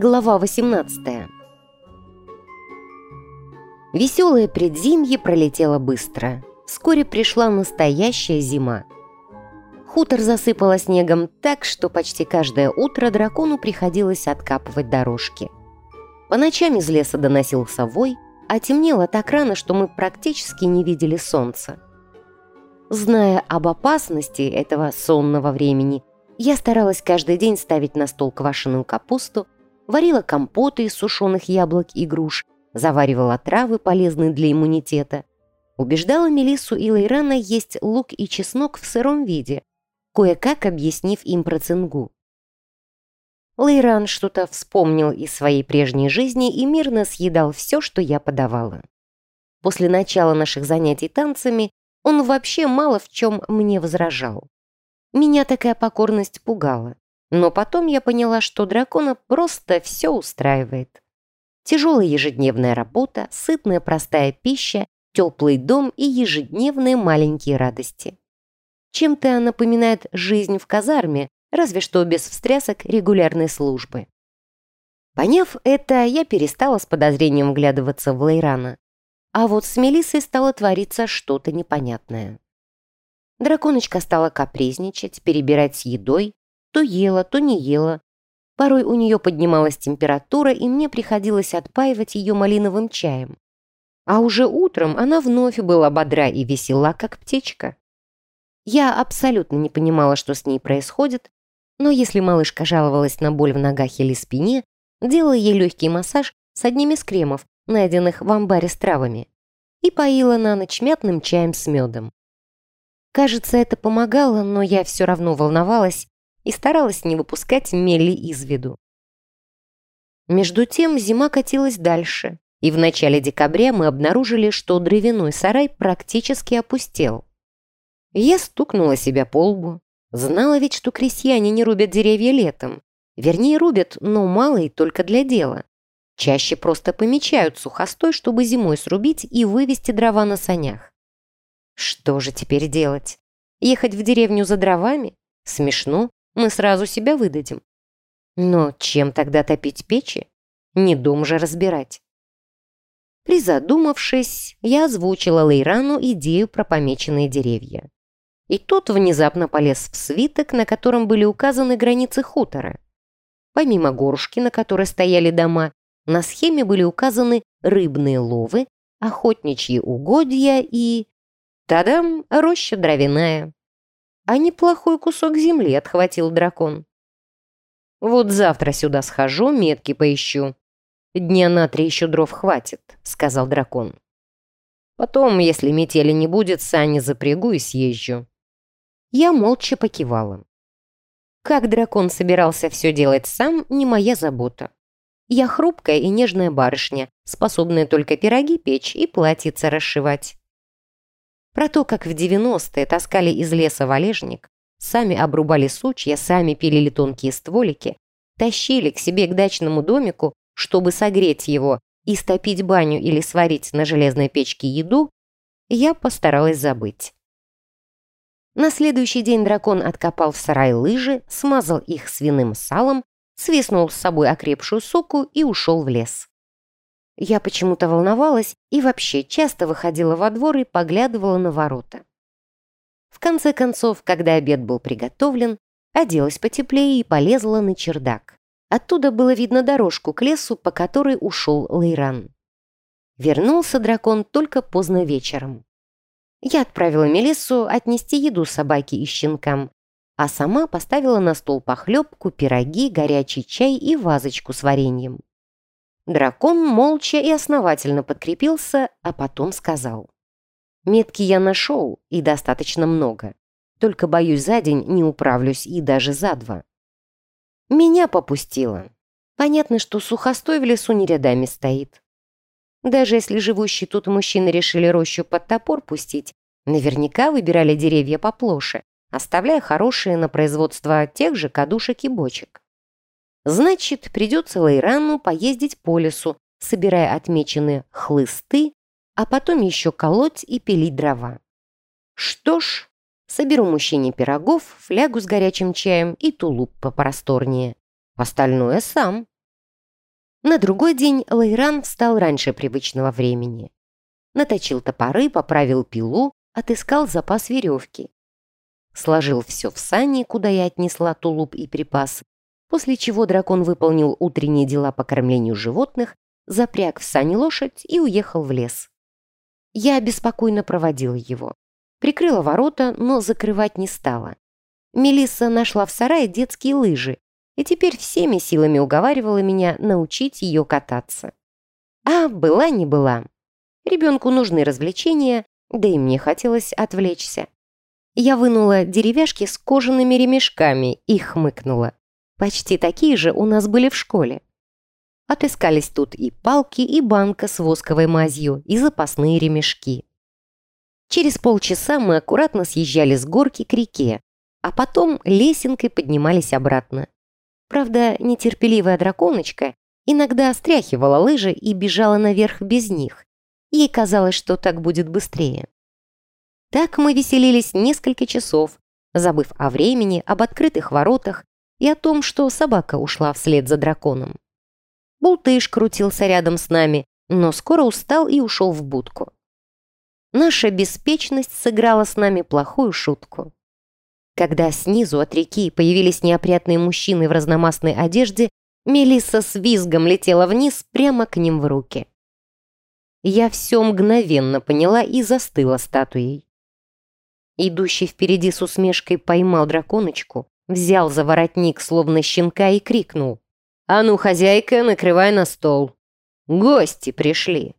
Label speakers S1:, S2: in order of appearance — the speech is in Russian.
S1: Глава 18 Веселое предзимье пролетело быстро. Вскоре пришла настоящая зима. Хутор засыпало снегом так, что почти каждое утро дракону приходилось откапывать дорожки. По ночам из леса доносился вой, а темнело так рано, что мы практически не видели солнца. Зная об опасности этого сонного времени, я старалась каждый день ставить на стол квашеную капусту, варила компоты из сушеных яблок и груш, заваривала травы, полезные для иммунитета, убеждала Мелиссу и Лейрана есть лук и чеснок в сыром виде, кое-как объяснив им про цингу. Лейран что-то вспомнил из своей прежней жизни и мирно съедал все, что я подавала. После начала наших занятий танцами он вообще мало в чем мне возражал. Меня такая покорность пугала. Но потом я поняла, что дракона просто все устраивает. Тяжелая ежедневная работа, сытная простая пища, теплый дом и ежедневные маленькие радости. Чем-то напоминает жизнь в казарме, разве что без встрясок регулярной службы. Поняв это, я перестала с подозрением вглядываться в Лейрана. А вот с Мелиссой стало твориться что-то непонятное. Драконочка стала капризничать, перебирать с едой, то ела, то не ела. Порой у нее поднималась температура, и мне приходилось отпаивать ее малиновым чаем. А уже утром она вновь была бодра и весела, как птичка. Я абсолютно не понимала, что с ней происходит, но если малышка жаловалась на боль в ногах или спине, делала ей легкий массаж с одним из кремов, найденных в амбаре с травами, и поила на ночь мятным чаем с медом. Кажется, это помогало, но я все равно волновалась и старалась не выпускать Мелли из виду. Между тем зима катилась дальше, и в начале декабря мы обнаружили, что дровяной сарай практически опустел. Я стукнула себя по лбу. Знала ведь, что крестьяне не рубят деревья летом. Вернее, рубят, но мало и только для дела. Чаще просто помечают сухостой, чтобы зимой срубить и вывести дрова на санях. Что же теперь делать? Ехать в деревню за дровами? Смешно, мы сразу себя выдадим. Но чем тогда топить печи? Не дом же разбирать. Призадумавшись, я озвучила Лейрану идею про помеченные деревья. И тот внезапно полез в свиток, на котором были указаны границы хутора. Помимо горушки, на которой стояли дома, на схеме были указаны рыбные ловы, охотничьи угодья и... Тадам, роща дровяная. А неплохой кусок земли отхватил дракон. Вот завтра сюда схожу, метки поищу. Дня на три еще дров хватит, сказал дракон. Потом, если метели не будет, сани запрягу и съезжу. Я молча покивала. Как дракон собирался все делать сам, не моя забота. Я хрупкая и нежная барышня, способная только пироги печь и платьица расшивать. Про то, как в 90-е таскали из леса валежник, сами обрубали сучья, сами пилили тонкие стволики, тащили к себе к дачному домику, чтобы согреть его и стопить баню или сварить на железной печке еду, я постаралась забыть. На следующий день дракон откопал в сарай лыжи, смазал их свиным салом, свистнул с собой окрепшую соку и ушел в лес. Я почему-то волновалась и вообще часто выходила во двор и поглядывала на ворота. В конце концов, когда обед был приготовлен, оделась потеплее и полезла на чердак. Оттуда было видно дорожку к лесу, по которой ушел Лейран. Вернулся дракон только поздно вечером. Я отправила Мелиссу отнести еду собаке и щенкам, а сама поставила на стол похлебку, пироги, горячий чай и вазочку с вареньем. Дракон молча и основательно подкрепился, а потом сказал. «Метки я нашел, и достаточно много. Только, боюсь, за день не управлюсь и даже за два». Меня попустило. Понятно, что сухостой в лесу не рядами стоит. Даже если живущие тут мужчины решили рощу под топор пустить, наверняка выбирали деревья поплоше, оставляя хорошие на производство тех же кадушек и бочек. Значит, придется Лейрану поездить по лесу, собирая отмеченные хлысты, а потом еще колоть и пилить дрова. Что ж, соберу мужчине пирогов, флягу с горячим чаем и тулуп попросторнее. Остальное сам. На другой день Лайран встал раньше привычного времени. Наточил топоры, поправил пилу, отыскал запас веревки. Сложил все в сани, куда я отнесла тулуп и припасы, после чего дракон выполнил утренние дела по кормлению животных, запряг в сани лошадь и уехал в лес. Я беспокойно проводила его. Прикрыла ворота, но закрывать не стала. Мелисса нашла в сарае детские лыжи и теперь всеми силами уговаривала меня научить ее кататься. А была не была. Ребенку нужны развлечения, да и мне хотелось отвлечься. Я вынула деревяшки с кожаными ремешками и хмыкнула. Почти такие же у нас были в школе. Отыскались тут и палки, и банка с восковой мазью, и запасные ремешки. Через полчаса мы аккуратно съезжали с горки к реке, а потом лесенкой поднимались обратно. Правда, нетерпеливая драконочка иногда стряхивала лыжи и бежала наверх без них. Ей казалось, что так будет быстрее. Так мы веселились несколько часов, забыв о времени, об открытых воротах и о том, что собака ушла вслед за драконом. Бултыш крутился рядом с нами, но скоро устал и ушел в будку. Наша беспечность сыграла с нами плохую шутку. Когда снизу от реки появились неопрятные мужчины в разномастной одежде, Мелисса с визгом летела вниз прямо к ним в руки. Я все мгновенно поняла и застыла статуей. Идущий впереди с усмешкой поймал драконочку, взял за воротник, словно щенка, и крикнул. «А ну, хозяйка, накрывай на стол! Гости пришли!»